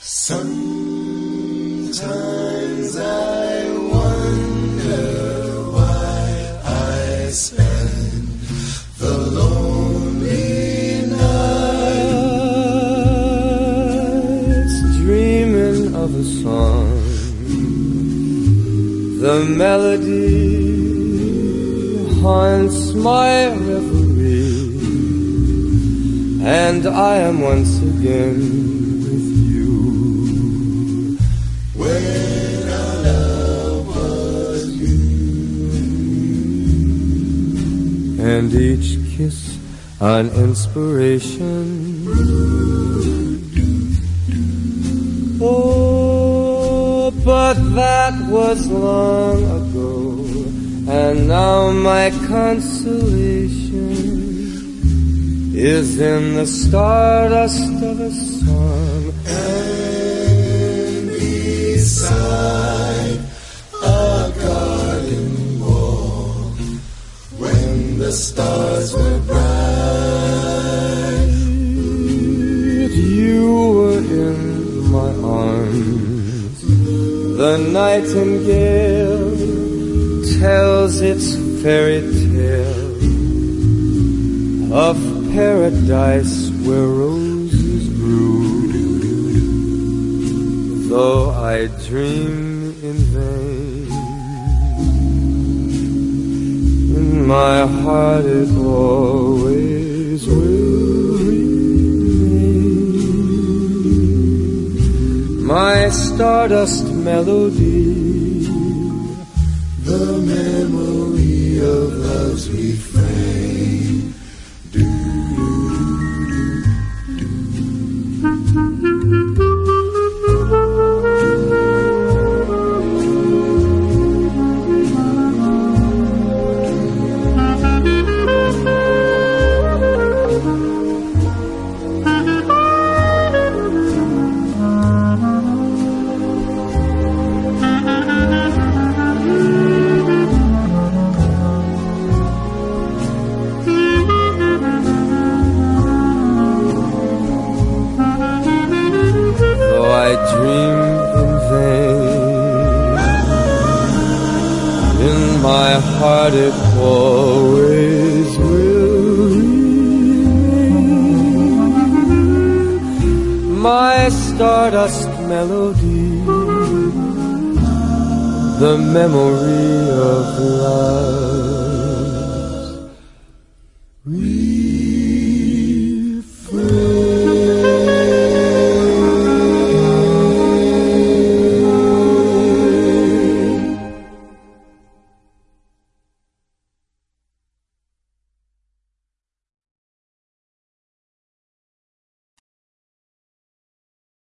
Sometimes I wonder why I spend the lonely nights dreaming of a song. The melody haunts my reverie, and I am once again with you. And each kiss an inspiration. Oh, but that was long ago, and now my consolation is in the stardust of a song. The stars were bright. You were in my arms. The nightingale tells its fairy tale of paradise where roses grew. Though I dream in vain, my heart it always will remain. My stardust melody, my heart it always will remain. My stardust melody, the memory of love.